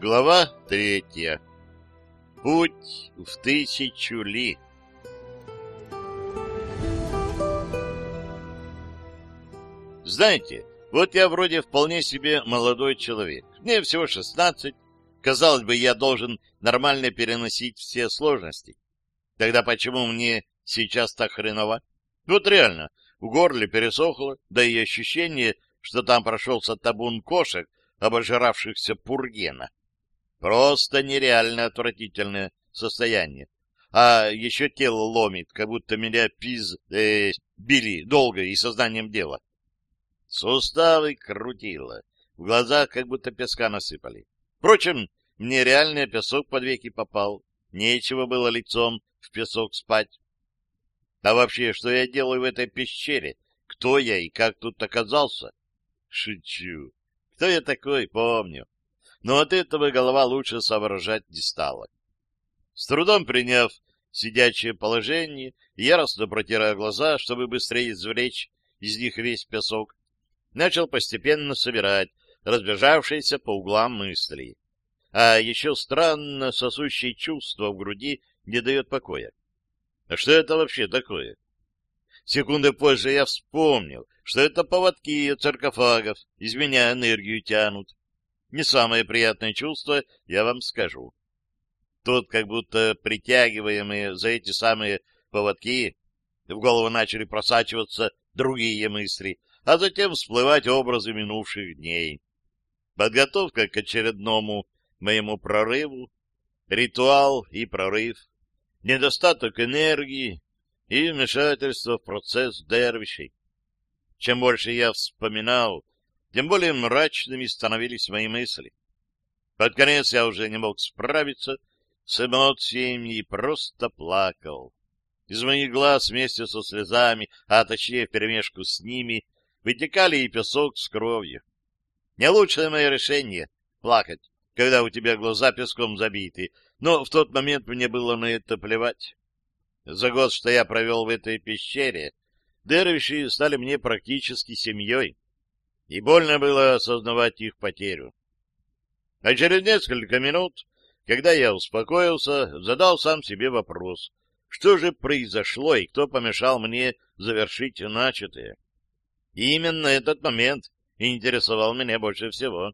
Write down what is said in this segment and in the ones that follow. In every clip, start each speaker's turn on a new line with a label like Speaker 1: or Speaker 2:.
Speaker 1: Глава третья. Путь в тысячу ли. Знаете, вот я вроде вполне себе молодой человек. Мне всего шестнадцать. Казалось бы, я должен нормально переносить все сложности. Тогда почему мне сейчас так хреново? Вот реально, в горле пересохло, да и ощущение, что там прошелся табун кошек, обожравшихся пургена. Просто нереально отвратительное состояние. А еще тело ломит, как будто меня пиз... Э, били долго и сознанием дела. Суставы крутило, в глазах как будто песка насыпали. Впрочем, мне реально песок под веки попал. Нечего было лицом в песок спать. А вообще, что я делаю в этой пещере? Кто я и как тут оказался? Шучу. Кто я такой, помню но от этого голова лучше соображать не стала. С трудом приняв сидячее положение, яростно протирая глаза, чтобы быстрее извлечь из них весь песок, начал постепенно собирать разбежавшиеся по углам мысли. А еще странно сосущее чувство в груди не дает покоя. А что это вообще такое? Секунды позже я вспомнил, что это поводки от саркофагов из меня энергию тянут. Не самое приятное чувство, я вам скажу. Тут как будто притягиваемые за эти самые поводки в голову начали просачиваться другие мысли, а затем всплывать образы минувших дней. Подготовка к очередному моему прорыву, ритуал и прорыв, недостаток энергии и вмешательство в процесс дервишей. Чем больше я вспоминал тем более мрачными становились мои мысли. Под конец я уже не мог справиться с эмоциями и просто плакал. Из моих глаз вместе со слезами, а точнее вперемешку с ними, вытекали и песок с кровью. Не лучшее мое решение — плакать, когда у тебя глаза песком забиты, но в тот момент мне было на это плевать. За год, что я провел в этой пещере, дервиши стали мне практически семьей и больно было осознавать их потерю. А через несколько минут, когда я успокоился, задал сам себе вопрос, что же произошло и кто помешал мне завершить начатое. И именно этот момент интересовал меня больше всего.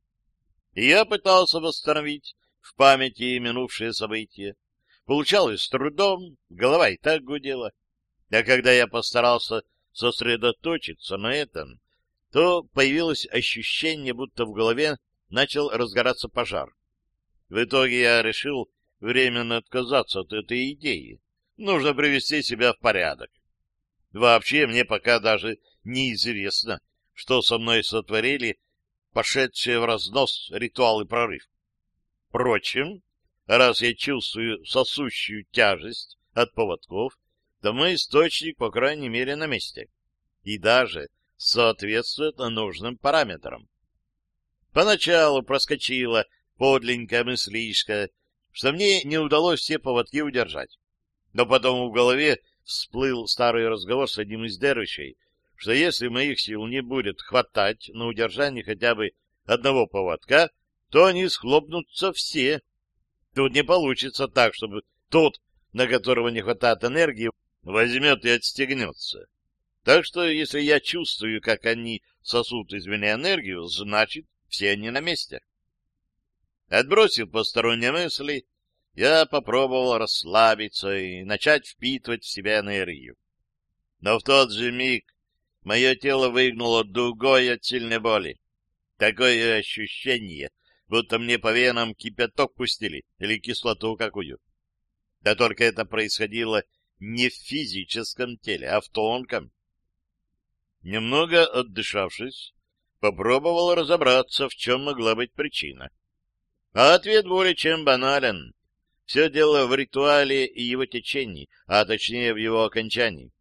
Speaker 1: И я пытался восстановить в памяти минувшие события. Получалось с трудом, голова и так гудела. А когда я постарался сосредоточиться на этом, то появилось ощущение, будто в голове начал разгораться пожар. В итоге я решил временно отказаться от этой идеи. Нужно привести себя в порядок. Вообще, мне пока даже неизвестно, что со мной сотворили пошедшие в разнос ритуалы прорыв. Впрочем, раз я чувствую сосущую тяжесть от поводков, то мой источник, по крайней мере, на месте. И даже соответствует нужным параметрам. Поначалу проскочила подленькая мыслишка, что мне не удалось все поводки удержать. Но потом в голове всплыл старый разговор с одним из дервишей, что если моих сил не будет хватать на удержание хотя бы одного поводка, то они схлопнутся все. Тут не получится так, чтобы тот, на которого не хватает энергии, возьмет и отстегнется. Так что, если я чувствую, как они сосут из меня энергию, значит, все они на месте. Отбросив посторонние мысли, я попробовал расслабиться и начать впитывать в себя энергию. Но в тот же миг мое тело выгнуло дугой от сильной боли. Такое ощущение, будто мне по венам кипяток пустили или кислоту какую. Да только это происходило не в физическом теле, а в тонком. Немного отдышавшись, попробовал разобраться, в чем могла быть причина. А ответ более чем банален. Все дело в ритуале и его течении, а точнее в его окончании.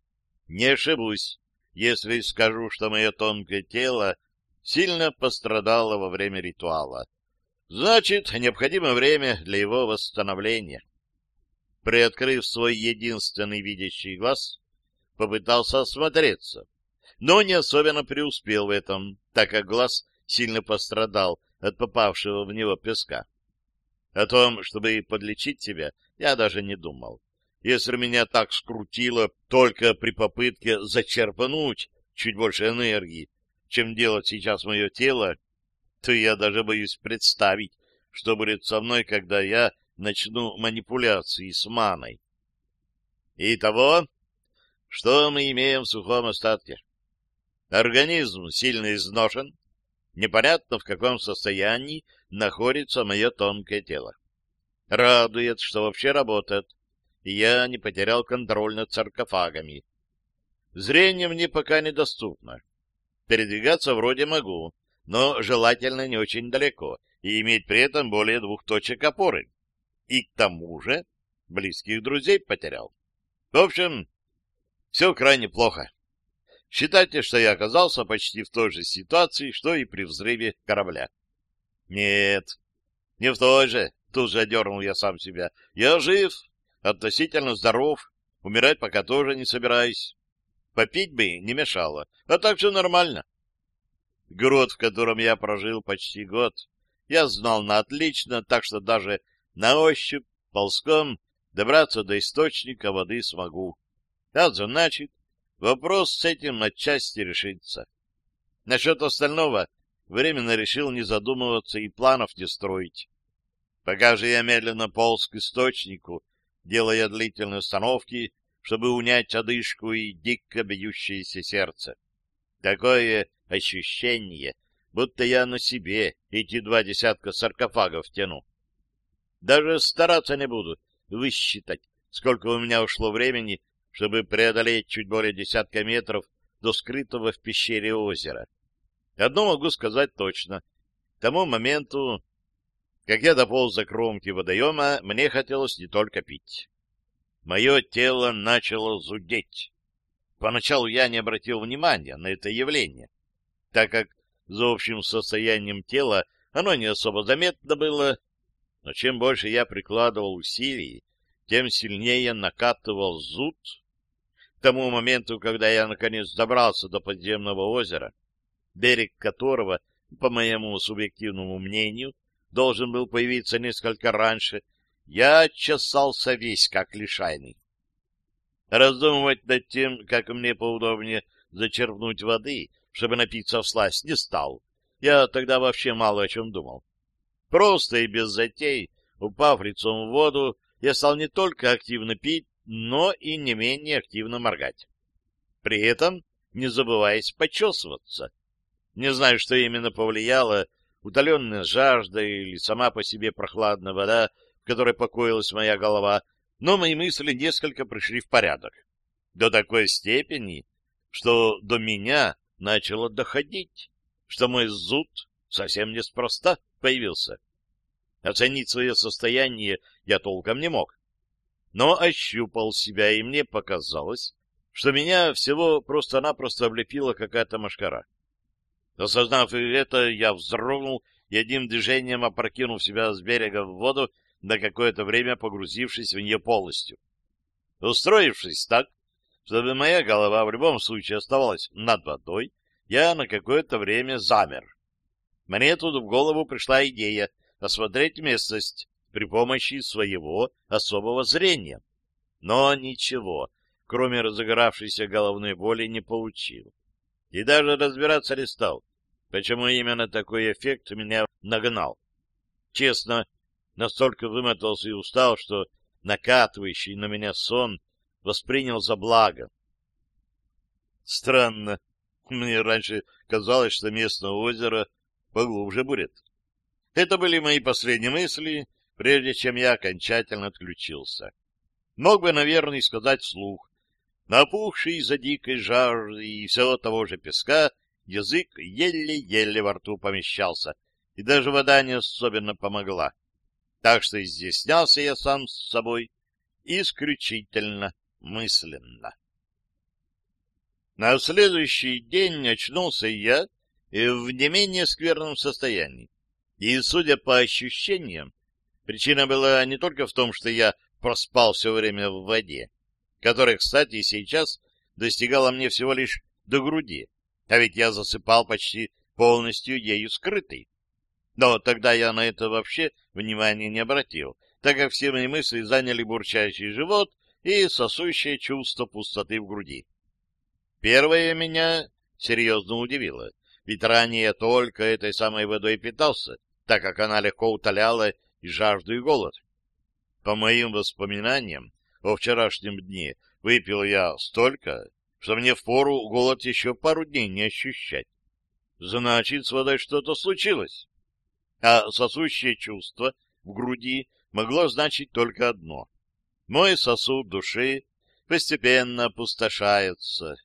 Speaker 1: Не ошибусь, если скажу, что мое тонкое тело сильно пострадало во время ритуала. Значит, необходимо время для его восстановления. Приоткрыв свой единственный видящий глаз, попытался осмотреться но не особенно преуспел в этом, так как глаз сильно пострадал от попавшего в него песка. О том, чтобы подлечить себя, я даже не думал. Если меня так скрутило только при попытке зачерпнуть чуть больше энергии, чем делать сейчас мое тело, то я даже боюсь представить, что будет со мной, когда я начну манипуляции с маной. Итого, что мы имеем в сухом остатке? Организм сильно изношен, непонятно в каком состоянии находится мое тонкое тело. Радует, что вообще работает, и я не потерял контроль над саркофагами. Зрение мне пока недоступно. Передвигаться вроде могу, но желательно не очень далеко и иметь при этом более двух точек опоры. И к тому же близких друзей потерял. В общем, все крайне плохо. Считайте, что я оказался почти в той же ситуации, что и при взрыве корабля. Нет, не в той же, тут же одернул я сам себя. Я жив, относительно здоров, умирать пока тоже не собираюсь. Попить бы не мешало, а так все нормально. Грот, в котором я прожил почти год, я знал на отлично, так что даже на ощупь, ползком, добраться до источника воды смогу. А значит, вопрос с этим отчасти решится. Насчет остального временно решил не задумываться и планов не строить. Пока же я медленно полз к источнику, делая длительные остановки, чтобы унять одышку и дико бьющееся сердце. Такое ощущение, будто я на себе эти два десятка саркофагов тяну. Даже стараться не буду высчитать, сколько у меня ушло времени, чтобы преодолеть чуть более десятка метров до скрытого в пещере озера. Одно могу сказать точно. К тому моменту, как я дополз за кромки водоема, мне хотелось не только пить. Мое тело начало зудеть. Поначалу я не обратил внимания на это явление, так как за общим состоянием тела оно не особо заметно было, но чем больше я прикладывал усилий, тем сильнее накатывал зуд. К тому моменту, когда я наконец добрался до подземного озера, берег которого, по моему субъективному мнению, должен был появиться несколько раньше, я чесался весь как лишайный. Раздумывать над тем, как мне поудобнее зачерпнуть воды, чтобы напиться в сласть, не стал. Я тогда вообще мало о чем думал. Просто и без затей, упав лицом в воду, я стал не только активно пить, но и не менее активно моргать. При этом не забываясь почесываться. Не знаю, что именно повлияло, утоленная жажда или сама по себе прохладная вода, в которой покоилась моя голова, но мои мысли несколько пришли в порядок. До такой степени, что до меня начало доходить, что мой зуд совсем неспроста появился. Оценить свое состояние я толком не мог. Но ощупал себя, и мне показалось, что меня всего просто-напросто облепила какая-то машкара. Осознав это, я вздрогнул и одним движением опрокинул себя с берега в воду, на какое-то время погрузившись в нее полностью. Устроившись так, чтобы моя голова в любом случае оставалась над водой, я на какое-то время замер. Мне тут в голову пришла идея осмотреть местность при помощи своего особого зрения. Но ничего, кроме разыгравшейся головной боли, не получил. И даже разбираться не стал, почему именно такой эффект меня нагнал. Честно, настолько вымотался и устал, что накатывающий на меня сон воспринял за благо. Странно. Мне раньше казалось, что местное озеро поглубже будет. Это были мои последние мысли, прежде чем я окончательно отключился. Мог бы, наверное, сказать вслух. Напухший за дикой жажды и всего того же песка, язык еле-еле во рту помещался, и даже вода не особенно помогла. Так что изъяснялся я сам с собой исключительно мысленно. На следующий день очнулся я в не менее скверном состоянии. И, судя по ощущениям, причина была не только в том, что я проспал все время в воде, которая, кстати, сейчас достигала мне всего лишь до груди, а ведь я засыпал почти полностью ею скрытый. Но тогда я на это вообще внимания не обратил, так как все мои мысли заняли бурчащий живот и сосущее чувство пустоты в груди. Первое меня серьезно удивило, ведь ранее я только этой самой водой питался, так как она легко утоляла и жажду, и голод. По моим воспоминаниям о вчерашнем дне выпил я столько, что мне впору голод еще пару дней не ощущать. Значит, с водой что-то случилось. А сосущее чувство в груди могло значить только одно. Мой сосуд души постепенно опустошается.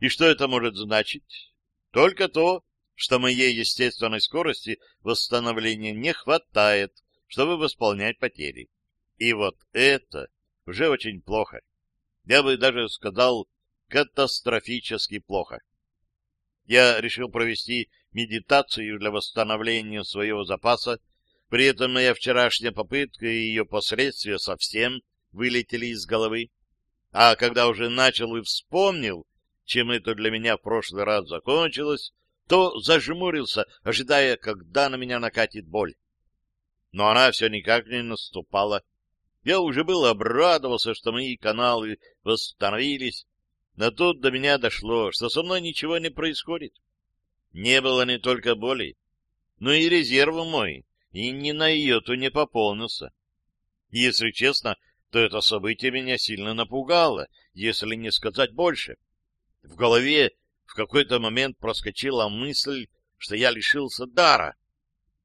Speaker 1: И что это может значить? Только то, что моей естественной скорости восстановления не хватает, чтобы восполнять потери. И вот это уже очень плохо. Я бы даже сказал, катастрофически плохо. Я решил провести медитацию для восстановления своего запаса, при этом моя вчерашняя попытка и ее последствия совсем вылетели из головы. А когда уже начал и вспомнил, чем это для меня в прошлый раз закончилось, то зажмурился, ожидая, когда на меня накатит боль. Но она все никак не наступала. Я уже был обрадовался, что мои каналы восстановились, но тут до меня дошло, что со мной ничего не происходит. Не было не только боли, но и резерв мой, и ни на йоту не пополнился. Если честно, то это событие меня сильно напугало, если не сказать больше. В голове в какой-то момент проскочила мысль, что я лишился дара,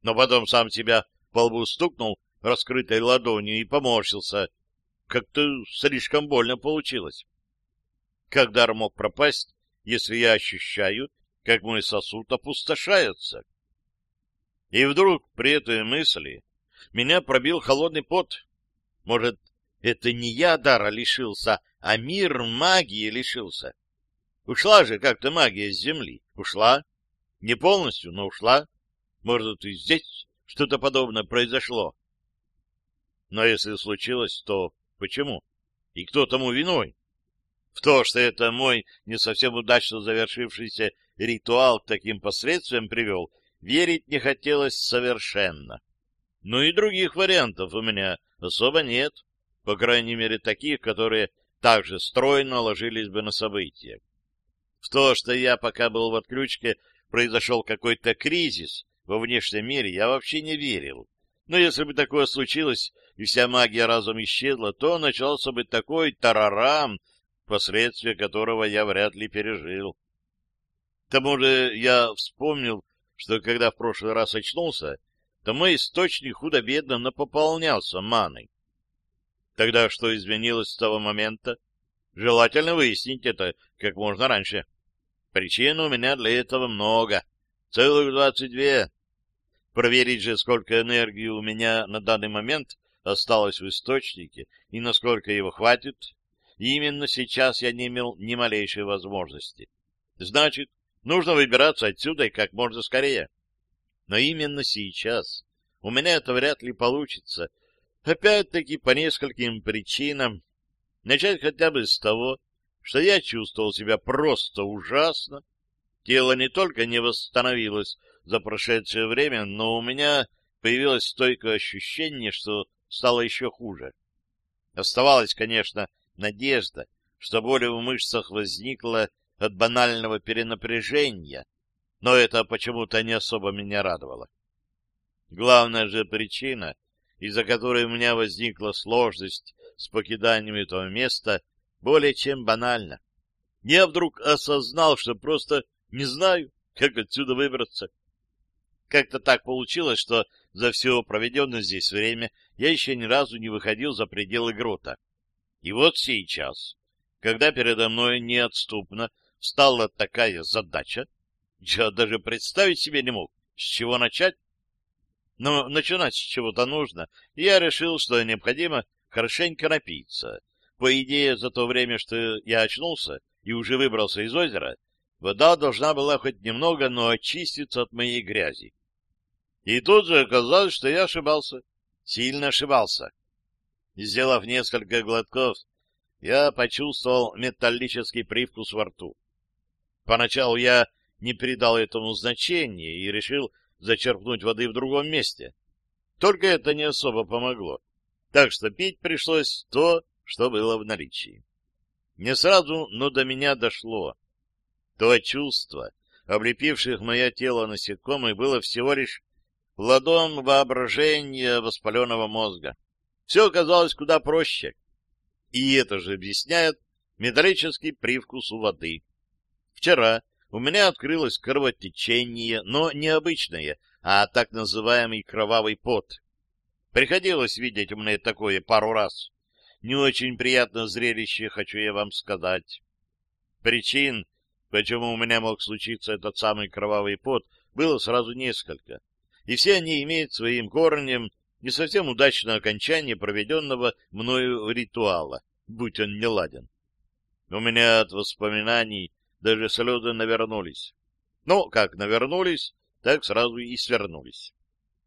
Speaker 1: но потом сам себя по лбу стукнул раскрытой ладонью и поморщился. Как-то слишком больно получилось. Как дар мог пропасть, если я ощущаю, как мой сосуд опустошается? И вдруг при этой мысли меня пробил холодный пот. Может, это не я дара лишился, а мир магии лишился? Ушла же как-то магия с земли. Ушла. Не полностью, но ушла. Может, и здесь что-то подобное произошло. Но если случилось, то почему? И кто тому виной? В то, что это мой не совсем удачно завершившийся ритуал к таким последствиям привел, верить не хотелось совершенно. Но и других вариантов у меня особо нет, по крайней мере таких, которые также стройно ложились бы на события. В то, что я пока был в отключке, произошел какой-то кризис во внешнем мире, я вообще не верил. Но если бы такое случилось, и вся магия разом исчезла, то начался бы такой тарарам, последствия которого я вряд ли пережил. К тому же я вспомнил, что когда в прошлый раз очнулся, то мой источник худо-бедно напополнялся маной. Тогда что изменилось с того момента? Желательно выяснить это как можно раньше. Причин у меня для этого много. Целых двадцать две. Проверить же, сколько энергии у меня на данный момент осталось в источнике и насколько его хватит, и именно сейчас я не имел ни малейшей возможности. Значит, нужно выбираться отсюда и как можно скорее. Но именно сейчас у меня это вряд ли получится. Опять-таки по нескольким причинам. Начать хотя бы с того, что я чувствовал себя просто ужасно. Тело не только не восстановилось за прошедшее время, но у меня появилось стойкое ощущение, что стало еще хуже. Оставалось, конечно, надежда, что боль в мышцах возникла от банального перенапряжения, но это почему-то не особо меня радовало. Главная же причина, из-за которой у меня возникла сложность с покиданием этого места, более чем банальна. Я вдруг осознал, что просто не знаю, как отсюда выбраться. Как-то так получилось, что за все проведенное здесь время я еще ни разу не выходил за пределы грота. И вот сейчас, когда передо мной неотступно встала такая задача, я даже представить себе не мог, с чего начать. Но начинать с чего-то нужно, и я решил, что необходимо хорошенько напиться. По идее, за то время, что я очнулся и уже выбрался из озера, вода должна была хоть немного, но очиститься от моей грязи. И тут же оказалось, что я ошибался, сильно ошибался. Сделав несколько глотков, я почувствовал металлический привкус во рту. Поначалу я не придал этому значения и решил, зачерпнуть воды в другом месте. Только это не особо помогло. Так что пить пришлось то, что было в наличии. Не сразу, но до меня дошло. То чувство, облепивших мое тело насекомых, было всего лишь плодом воображения воспаленного мозга. Все оказалось куда проще. И это же объясняет металлический привкус у воды. Вчера у меня открылось кровотечение, но не обычное, а так называемый кровавый пот. Приходилось видеть мне такое пару раз. Не очень приятное зрелище, хочу я вам сказать. Причин, почему у меня мог случиться этот самый кровавый пот, было сразу несколько. И все они имеют своим корнем не совсем удачное окончание проведенного мною ритуала, будь он не ладен. У меня от воспоминаний даже слезы навернулись. Ну, как навернулись, так сразу и свернулись.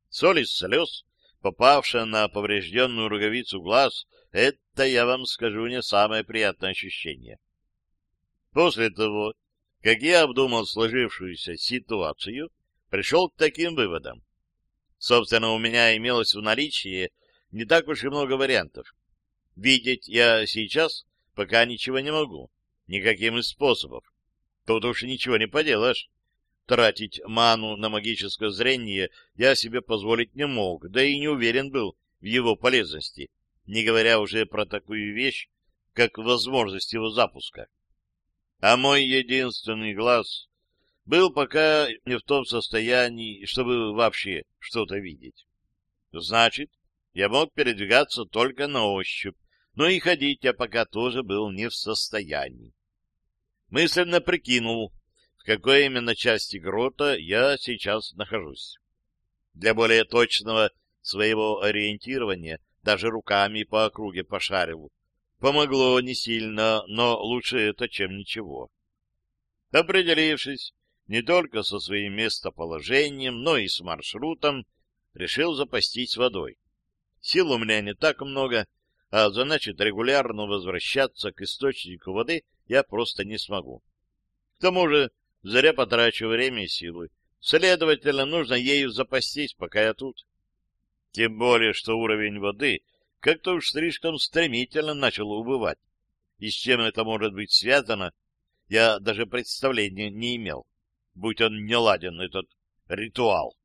Speaker 1: Соль из слез, попавшая на поврежденную роговицу глаз, это, я вам скажу, не самое приятное ощущение. После того, как я обдумал сложившуюся ситуацию, пришел к таким выводам. Собственно, у меня имелось в наличии не так уж и много вариантов. Видеть я сейчас пока ничего не могу, никаким из способов. Тут уж ничего не поделаешь. Тратить ману на магическое зрение я себе позволить не мог, да и не уверен был в его полезности, не говоря уже про такую вещь, как возможность его запуска. А мой единственный глаз был пока не в том состоянии, чтобы вообще что-то видеть. Значит, я мог передвигаться только на ощупь, но и ходить я пока тоже был не в состоянии мысленно прикинул, в какой именно части грота я сейчас нахожусь. Для более точного своего ориентирования даже руками по округе пошарил. Помогло не сильно, но лучше это, чем ничего. Определившись не только со своим местоположением, но и с маршрутом, решил запастись водой. Сил у меня не так много, а значит регулярно возвращаться к источнику воды я просто не смогу. К тому же зря потрачу время и силы. Следовательно, нужно ею запастись, пока я тут. Тем более, что уровень воды как-то уж слишком стремительно начал убывать. И с чем это может быть связано, я даже представления не имел, будь он не ладен, этот ритуал.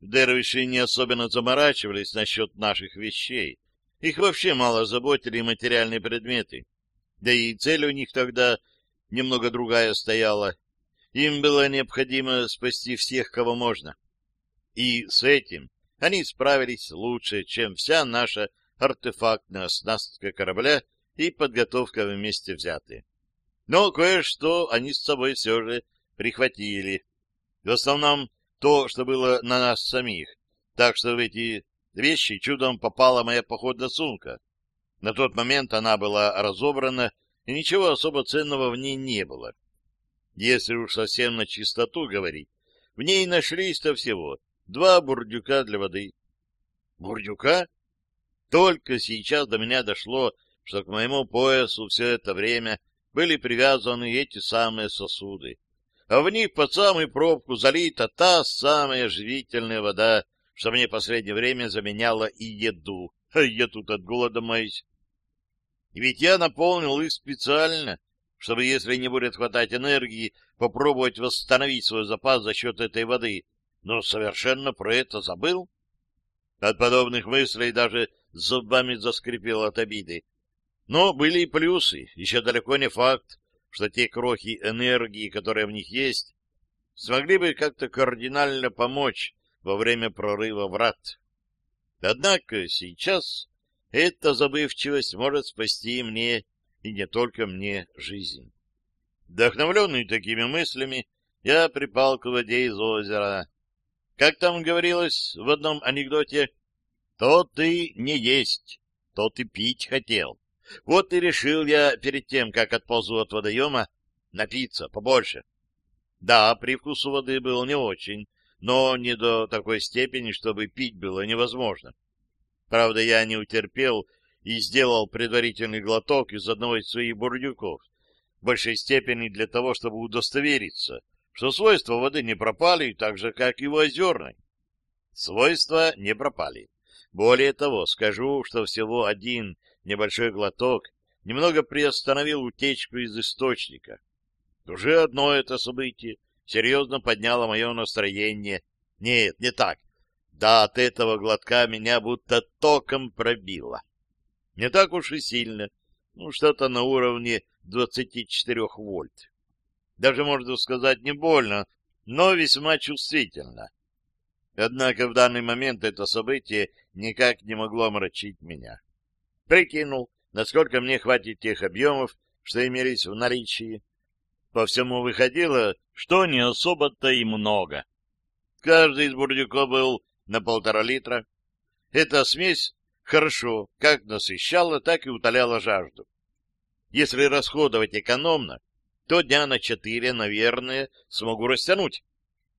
Speaker 1: Дервиши не особенно заморачивались насчет наших вещей. Их вообще мало заботили материальные предметы. Да и цель у них тогда немного другая стояла. Им было необходимо спасти всех, кого можно. И с этим они справились лучше, чем вся наша артефактная оснастка корабля и подготовка вместе взятые. Но кое-что они с собой все же прихватили. В основном то, что было на нас самих. Так что в эти вещи чудом попала моя походная сумка. На тот момент она была разобрана, и ничего особо ценного в ней не было. Если уж совсем на чистоту говорить, в ней нашлись-то всего два бурдюка для воды. Бурдюка? Только сейчас до меня дошло, что к моему поясу все это время были привязаны эти самые сосуды, а в них под самую пробку залита та самая живительная вода, что мне последнее время заменяла и еду. А я тут от голода маюсь. Ведь я наполнил их специально, чтобы, если не будет хватать энергии, попробовать восстановить свой запас за счет этой воды, но совершенно про это забыл. От подобных мыслей даже зубами заскрипел от обиды. Но были и плюсы, еще далеко не факт, что те крохи энергии, которые в них есть, смогли бы как-то кардинально помочь во время прорыва врат. Однако сейчас эта забывчивость может спасти мне и не только мне жизнь. Вдохновленный такими мыслями, я припал к воде из озера. Как там говорилось в одном анекдоте, то ты не есть, то ты пить хотел. Вот и решил я перед тем, как отползу от водоема, напиться побольше. Да, привкус у воды был не очень, но не до такой степени, чтобы пить было невозможно. Правда, я не утерпел и сделал предварительный глоток из одного из своих бурдюков, в большей степени для того, чтобы удостовериться, что свойства воды не пропали, так же, как и у озерной. Свойства не пропали. Более того, скажу, что всего один небольшой глоток немного приостановил утечку из источника. Уже одно это событие серьезно подняло мое настроение. Нет, не так. Да от этого глотка меня будто током пробило. Не так уж и сильно, ну, что-то на уровне 24 вольт. Даже, можно сказать, не больно, но весьма чувствительно. Однако в данный момент это событие никак не могло омрачить меня. Прикинул, насколько мне хватит тех объемов, что имелись в наличии. По всему выходило, что не особо-то и много. Каждый из бурдюков был на полтора литра. Эта смесь хорошо как насыщала, так и утоляла жажду. Если расходовать экономно, то дня на четыре, наверное, смогу растянуть.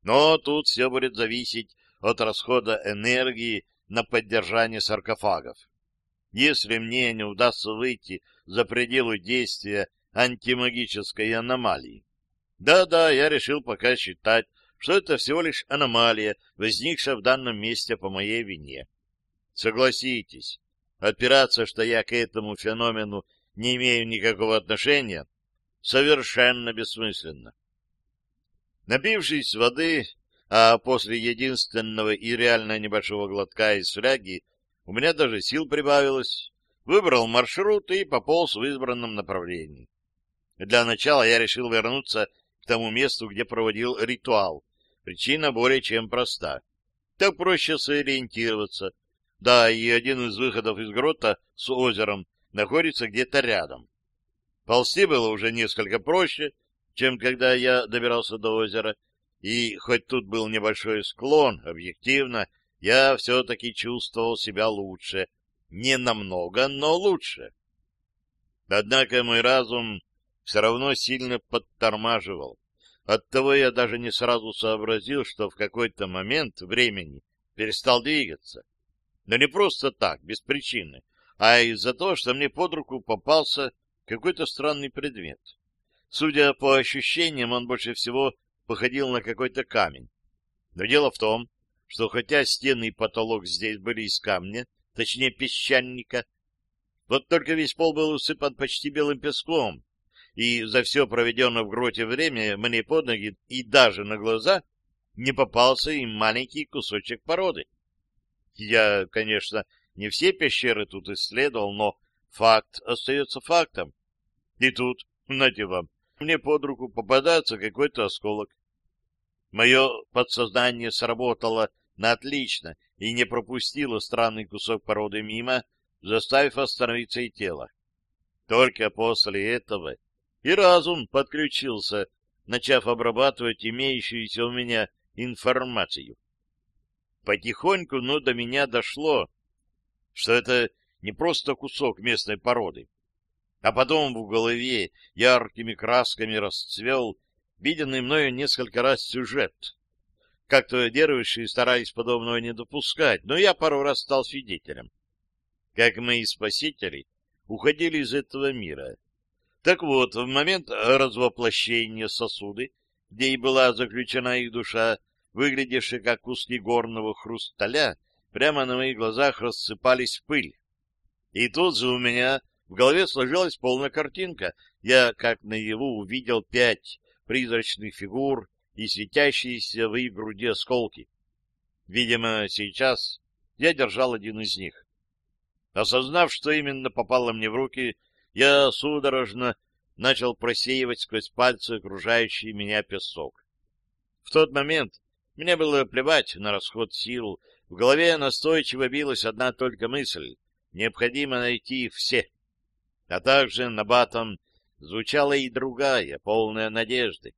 Speaker 1: Но тут все будет зависеть от расхода энергии на поддержание саркофагов. Если мне не удастся выйти за пределы действия антимагической аномалии. Да-да, я решил пока считать, что это всего лишь аномалия, возникшая в данном месте по моей вине. Согласитесь, опираться, что я к этому феномену не имею никакого отношения, совершенно бессмысленно. Напившись воды, а после единственного и реально небольшого глотка из фляги у меня даже сил прибавилось, выбрал маршрут и пополз в избранном направлении. Для начала я решил вернуться к тому месту, где проводил ритуал, Причина более чем проста. Так проще сориентироваться. Да, и один из выходов из грота с озером находится где-то рядом. Ползти было уже несколько проще, чем когда я добирался до озера, и хоть тут был небольшой склон, объективно, я все-таки чувствовал себя лучше. Не намного, но лучше. Однако мой разум все равно сильно подтормаживал. Оттого я даже не сразу сообразил, что в какой-то момент времени перестал двигаться. Но не просто так, без причины, а из-за того, что мне под руку попался какой-то странный предмет. Судя по ощущениям, он больше всего походил на какой-то камень. Но дело в том, что хотя стены и потолок здесь были из камня, точнее песчаника, вот только весь пол был усыпан почти белым песком, и за все проведенное в гроте время мне под ноги и даже на глаза не попался и маленький кусочек породы. Я, конечно, не все пещеры тут исследовал, но факт остается фактом. И тут, знаете вам, мне под руку попадается какой-то осколок. Мое подсознание сработало на отлично и не пропустило странный кусок породы мимо, заставив остановиться и тело. Только после этого и разум подключился, начав обрабатывать имеющуюся у меня информацию. Потихоньку, но до меня дошло, что это не просто кусок местной породы, а потом в голове яркими красками расцвел виденный мною несколько раз сюжет. Как-то дервиши старались подобного не допускать, но я пару раз стал свидетелем. Как мои спасители уходили из этого мира, так вот, в момент развоплощения сосуды, где и была заключена их душа, выглядевшие как куски горного хрусталя, прямо на моих глазах рассыпались в пыль. И тут же у меня в голове сложилась полная картинка. Я, как наяву, увидел пять призрачных фигур и светящиеся в их груди осколки. Видимо, сейчас я держал один из них. Осознав, что именно попало мне в руки, я судорожно начал просеивать сквозь пальцы окружающий меня песок. В тот момент мне было плевать на расход сил. В голове настойчиво билась одна только мысль — необходимо найти их все. А также на батом звучала и другая, полная надежды.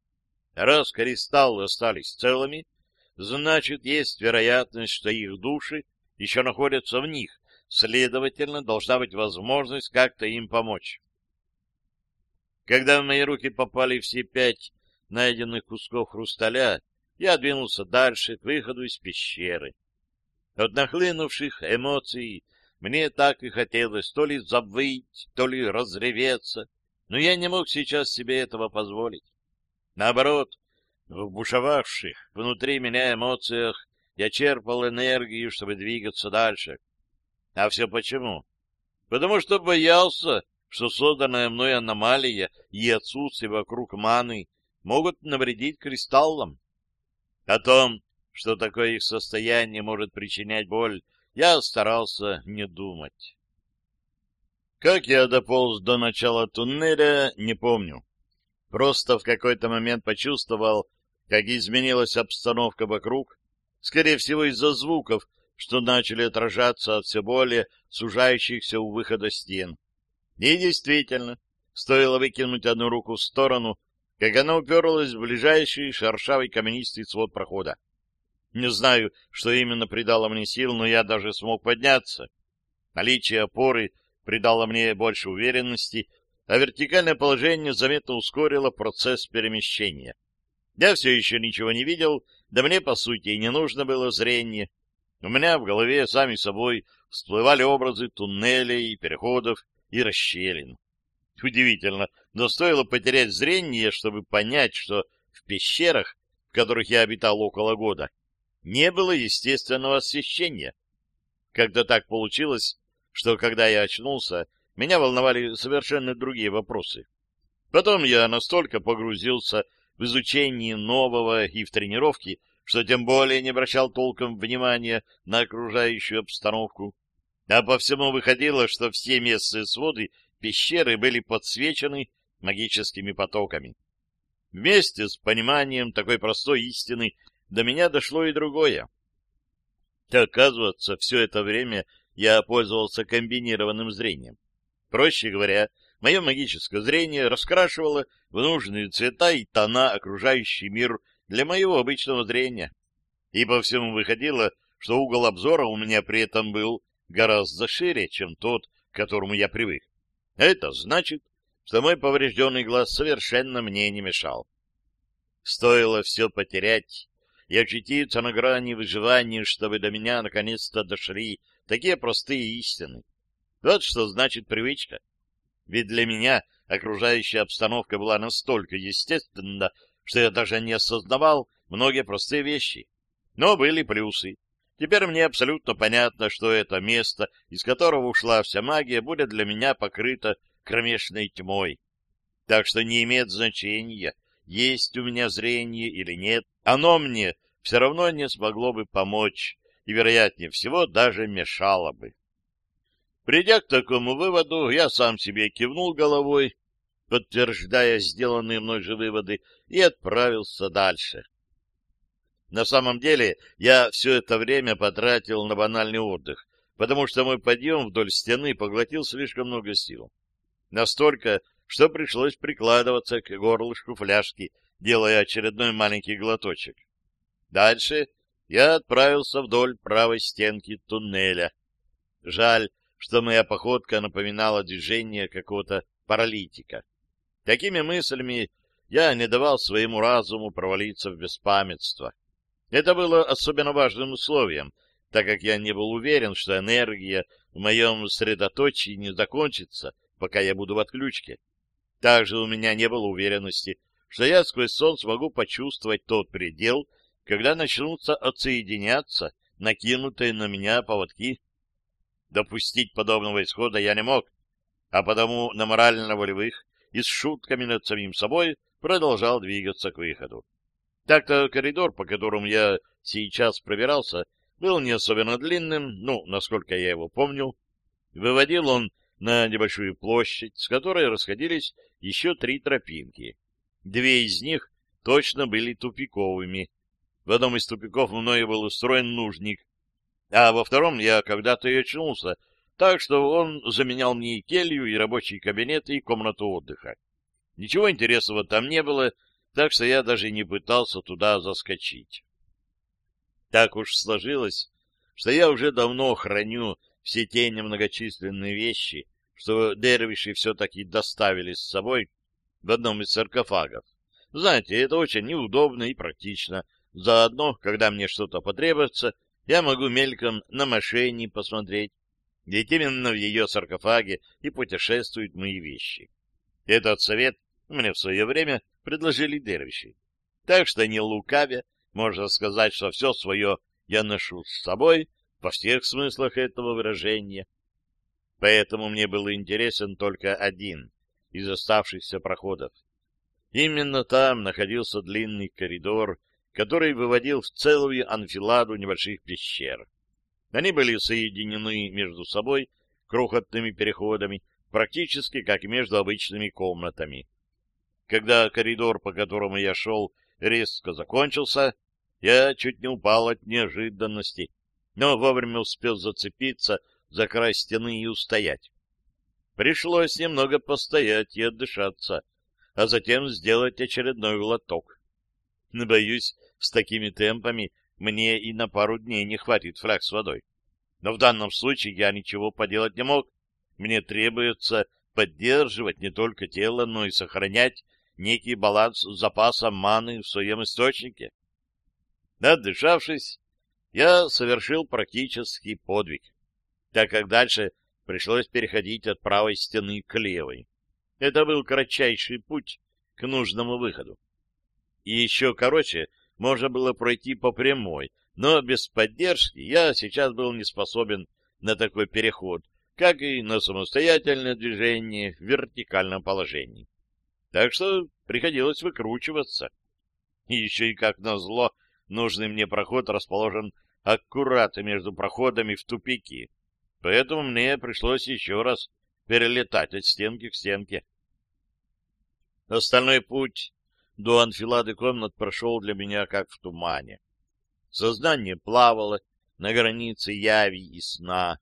Speaker 1: Раз кристаллы остались целыми, значит, есть вероятность, что их души еще находятся в них, Следовательно, должна быть возможность как-то им помочь. Когда в мои руки попали все пять найденных кусков хрусталя, я двинулся дальше, к выходу из пещеры. От нахлынувших эмоций мне так и хотелось то ли забыть, то ли разреветься, но я не мог сейчас себе этого позволить. Наоборот, В бушевавших внутри меня эмоциях я черпал энергию, чтобы двигаться дальше. А все почему? Потому что боялся, что созданная мной аномалия и отсутствие вокруг маны могут навредить кристаллам. О том, что такое их состояние может причинять боль, я старался не думать. Как я дополз до начала туннеля, не помню. Просто в какой-то момент почувствовал, как изменилась обстановка вокруг, скорее всего из-за звуков, что начали отражаться от все более сужающихся у выхода стен. И действительно, стоило выкинуть одну руку в сторону, как она уперлась в ближайший шершавый каменистый свод прохода. Не знаю, что именно придало мне сил, но я даже смог подняться. Наличие опоры придало мне больше уверенности, а вертикальное положение заметно ускорило процесс перемещения. Я все еще ничего не видел, да мне, по сути, и не нужно было зрение. У меня в голове сами собой всплывали образы туннелей, переходов и расщелин. Удивительно, но стоило потерять зрение, чтобы понять, что в пещерах, в которых я обитал около года, не было естественного освещения. Как-то так получилось, что когда я очнулся, меня волновали совершенно другие вопросы. Потом я настолько погрузился в изучение нового и в тренировки, что тем более не обращал толком внимания на окружающую обстановку. А по всему выходило, что все местные своды пещеры были подсвечены магическими потоками. Вместе с пониманием такой простой истины до меня дошло и другое. Оказывается, все это время я пользовался комбинированным зрением. Проще говоря, мое магическое зрение раскрашивало в нужные цвета и тона окружающий мир для моего обычного зрения. И по всему выходило, что угол обзора у меня при этом был гораздо шире, чем тот, к которому я привык. Это значит, что мой поврежденный глаз совершенно мне не мешал. Стоило все потерять и очутиться на грани выживания, чтобы до меня наконец-то дошли такие простые истины. Вот что значит привычка. Ведь для меня окружающая обстановка была настолько естественна, что я даже не осознавал многие простые вещи. Но были плюсы. Теперь мне абсолютно понятно, что это место, из которого ушла вся магия, будет для меня покрыто кромешной тьмой. Так что не имеет значения, есть у меня зрение или нет. Оно мне все равно не смогло бы помочь и, вероятнее всего, даже мешало бы. Придя к такому выводу, я сам себе кивнул головой, подтверждая сделанные мной же выводы, и отправился дальше. На самом деле, я все это время потратил на банальный отдых, потому что мой подъем вдоль стены поглотил слишком много сил. Настолько, что пришлось прикладываться к горлышку фляжки, делая очередной маленький глоточек. Дальше я отправился вдоль правой стенки туннеля. Жаль, что моя походка напоминала движение какого-то паралитика. Такими мыслями я не давал своему разуму провалиться в беспамятство. Это было особенно важным условием, так как я не был уверен, что энергия в моем средоточии не закончится, пока я буду в отключке. Также у меня не было уверенности, что я сквозь сон смогу почувствовать тот предел, когда начнутся отсоединяться накинутые на меня поводки. Допустить подобного исхода я не мог, а потому на морально-волевых и с шутками над самим собой продолжал двигаться к выходу. Так-то коридор, по которому я сейчас пробирался, был не особенно длинным, ну, насколько я его помню. Выводил он на небольшую площадь, с которой расходились еще три тропинки. Две из них точно были тупиковыми. В одном из тупиков мною был устроен нужник, а во втором я когда-то и очнулся, так что он заменял мне и келью, и рабочий кабинет, и комнату отдыха. Ничего интересного там не было, так что я даже не пытался туда заскочить. Так уж сложилось, что я уже давно храню все те немногочисленные вещи, что дервиши все-таки доставили с собой в одном из саркофагов. Знаете, это очень неудобно и практично. Заодно, когда мне что-то потребуется, я могу мельком на машине посмотреть, ведь именно в ее саркофаге и путешествуют мои вещи. Этот совет мне в свое время предложили дервиши. Так что не лукавя, можно сказать, что все свое я ношу с собой во всех смыслах этого выражения. Поэтому мне был интересен только один из оставшихся проходов. Именно там находился длинный коридор, который выводил в целую анфиладу небольших пещер. Они были соединены между собой крохотными переходами, практически как между обычными комнатами. Когда коридор, по которому я шел, резко закончился, я чуть не упал от неожиданности, но вовремя успел зацепиться за край стены и устоять. Пришлось немного постоять и отдышаться, а затем сделать очередной глоток. Боюсь, с такими темпами мне и на пару дней не хватит фляг с водой. Но в данном случае я ничего поделать не мог. Мне требуется поддерживать не только тело, но и сохранять некий баланс запаса маны в своем источнике. Отдышавшись, я совершил практический подвиг, так как дальше пришлось переходить от правой стены к левой. Это был кратчайший путь к нужному выходу. И еще короче можно было пройти по прямой, но без поддержки я сейчас был не способен на такой переход, как и на самостоятельное движение в вертикальном положении. Так что приходилось выкручиваться. И еще и как назло, нужный мне проход расположен аккурат между проходами в тупике, поэтому мне пришлось еще раз перелетать от стенки к стенке. Остальной путь до анфилады комнат прошел для меня как в тумане. Сознание плавало на границе яви и сна.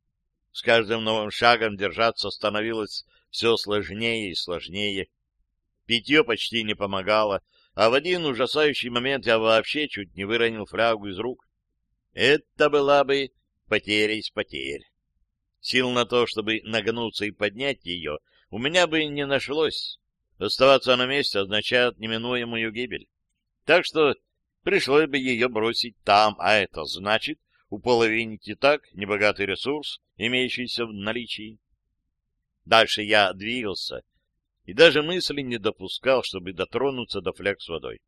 Speaker 1: С каждым новым шагом держаться становилось все сложнее и сложнее. Питье почти не помогало, а в один ужасающий момент я вообще чуть не выронил флягу из рук. Это была бы потеря из потерь. Сил на то, чтобы нагнуться и поднять ее, у меня бы не нашлось. Оставаться на месте означает неминуемую гибель. Так что пришлось бы ее бросить там, а это значит уполовинить и так небогатый ресурс, имеющийся в наличии. Дальше я двигался, и даже мысли не допускал, чтобы дотронуться до фляг с водой.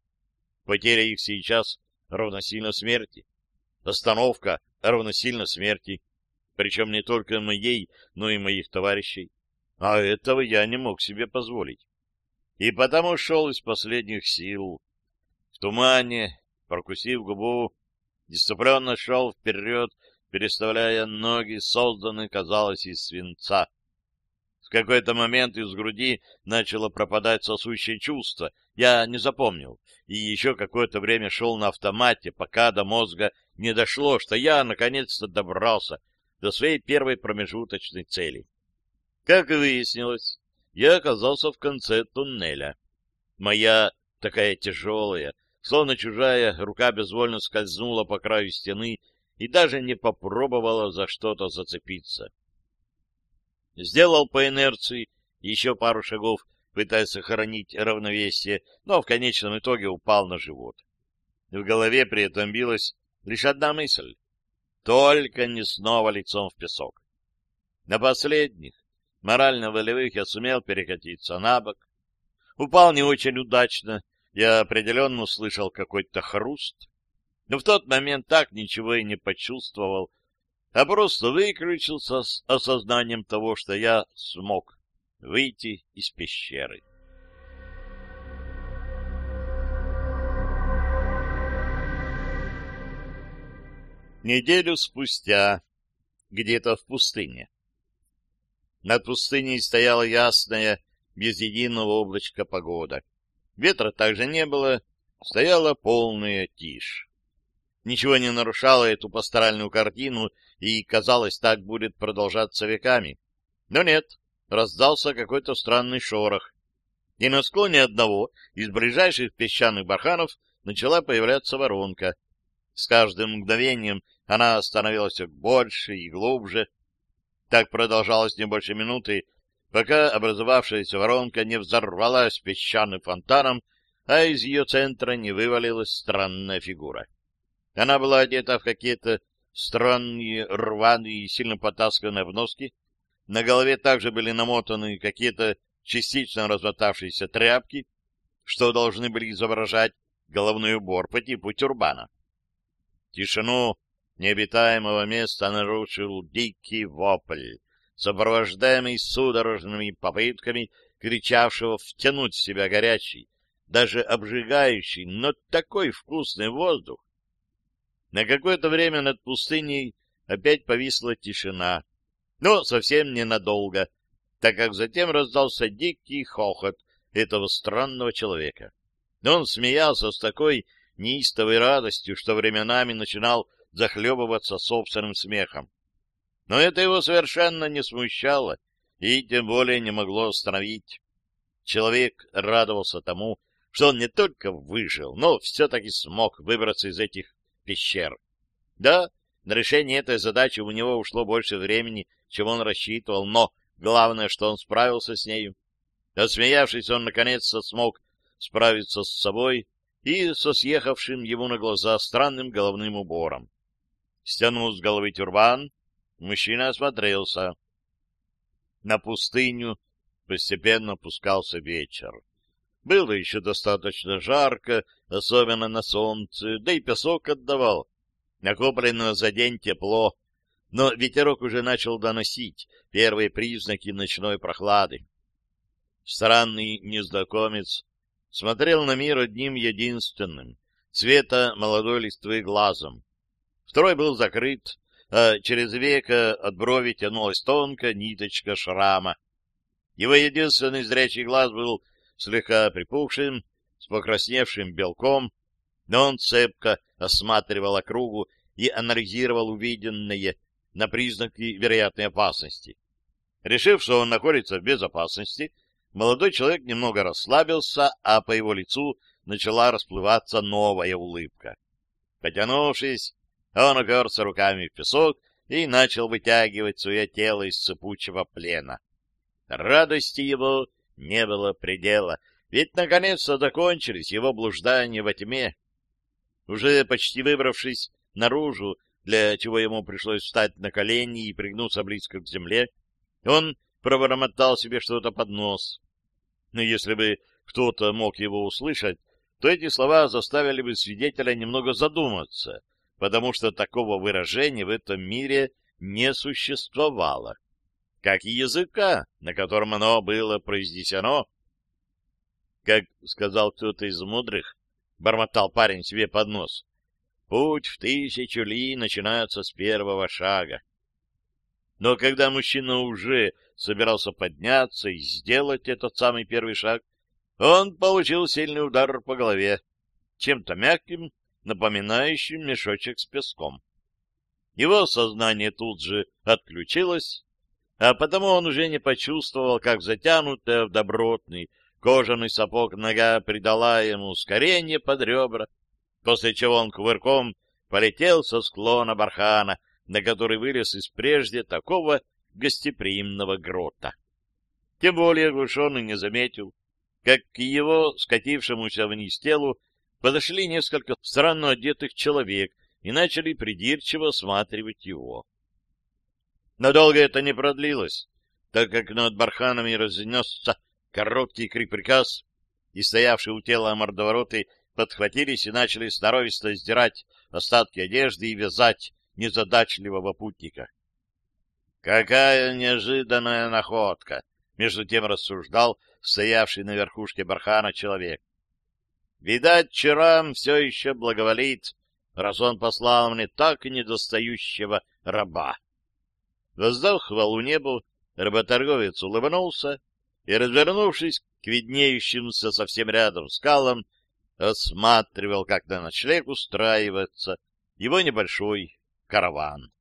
Speaker 1: Потеря их сейчас равносильно смерти. Остановка равносильно смерти, причем не только моей, но и моих товарищей. А этого я не мог себе позволить и потому шел из последних сил. В тумане, прокусив губу, дисципленно шел вперед, переставляя ноги, созданные, казалось, из свинца. В какой-то момент из груди начало пропадать сосущее чувство, я не запомнил, и еще какое-то время шел на автомате, пока до мозга не дошло, что я наконец-то добрался до своей первой промежуточной цели. Как выяснилось, я оказался в конце туннеля. Моя такая тяжелая, словно чужая, рука безвольно скользнула по краю стены и даже не попробовала за что-то зацепиться. Сделал по инерции еще пару шагов, пытаясь сохранить равновесие, но в конечном итоге упал на живот. В голове при этом билась лишь одна мысль — только не снова лицом в песок. На последних, морально-волевых я сумел перекатиться на бок. Упал не очень удачно, я определенно услышал какой-то хруст, но в тот момент так ничего и не почувствовал, а просто выключился с осознанием того, что я смог выйти из пещеры. Неделю спустя, где-то в пустыне. Над пустыней стояла ясная, без единого облачка погода. Ветра также не было, стояла полная тишь. Ничего не нарушало эту пасторальную картину, и, казалось, так будет продолжаться веками. Но нет, раздался какой-то странный шорох. И на склоне одного из ближайших песчаных барханов начала появляться воронка. С каждым мгновением она становилась все больше и глубже, так продолжалось не больше минуты, пока образовавшаяся воронка не взорвалась песчаным фонтаном, а из ее центра не вывалилась странная фигура. Она была одета в какие-то странные, рваные и сильно потасканные обноски. На голове также были намотаны какие-то частично размотавшиеся тряпки, что должны были изображать головной убор по типу тюрбана. Тишину необитаемого места нарушил дикий вопль, сопровождаемый судорожными попытками кричавшего втянуть в себя горячий, даже обжигающий, но такой вкусный воздух. На какое-то время над пустыней опять повисла тишина, но совсем ненадолго, так как затем раздался дикий хохот этого странного человека. Он смеялся с такой неистовой радостью, что временами начинал захлебываться собственным смехом. Но это его совершенно не смущало и тем более не могло остановить. Человек радовался тому, что он не только выжил, но все-таки смог выбраться из этих пещер. Да, на решение этой задачи у него ушло больше времени, чем он рассчитывал, но главное, что он справился с нею. Отсмеявшись, он наконец-то смог справиться с собой и со съехавшим ему на глаза странным головным убором. Стянув с головы тюрбан, мужчина осмотрелся. На пустыню постепенно опускался вечер. Было еще достаточно жарко, особенно на солнце, да и песок отдавал. Накопленное за день тепло, но ветерок уже начал доносить первые признаки ночной прохлады. Странный незнакомец смотрел на мир одним единственным, цвета молодой листвы глазом. Второй был закрыт, а через века от брови тянулась тонкая ниточка шрама. Его единственный зрячий глаз был слегка припухшим, с покрасневшим белком, но он цепко осматривал округу и анализировал увиденное на признаки вероятной опасности. Решив, что он находится в безопасности, молодой человек немного расслабился, а по его лицу начала расплываться новая улыбка. Потянувшись, он уперся руками в песок и начал вытягивать свое тело из цепучего плена. Радости его не было предела, ведь наконец-то закончились его блуждания во тьме. Уже почти выбравшись наружу, для чего ему пришлось встать на колени и пригнуться близко к земле, он пробормотал себе что-то под нос. Но если бы кто-то мог его услышать, то эти слова заставили бы свидетеля немного задуматься, потому что такого выражения в этом мире не существовало как и языка, на котором оно было произнесено. Как сказал кто-то из мудрых, бормотал парень себе под нос, путь в тысячу ли начинается с первого шага. Но когда мужчина уже собирался подняться и сделать этот самый первый шаг, он получил сильный удар по голове, чем-то мягким, напоминающим мешочек с песком. Его сознание тут же отключилось, а потому он уже не почувствовал, как затянутая в добротный кожаный сапог нога придала ему ускорение под ребра, после чего он кувырком полетел со склона бархана, на который вылез из прежде такого гостеприимного грота. Тем более оглушенный не заметил, как к его скатившемуся вниз телу подошли несколько странно одетых человек и начали придирчиво осматривать его. Но долго это не продлилось, так как над барханами разнесся короткий крик-приказ, и стоявшие у тела мордовороты подхватились и начали сноровисто сдирать остатки одежды и вязать незадачливого путника. «Какая неожиданная находка!» — между тем рассуждал стоявший на верхушке бархана человек. «Видать, Черам все еще благоволит, раз он послал мне так недостающего раба». Воздав хвалу небу, работорговец улыбнулся и, развернувшись к виднеющимся совсем рядом скалам, осматривал, как на ночлег устраивается его небольшой караван.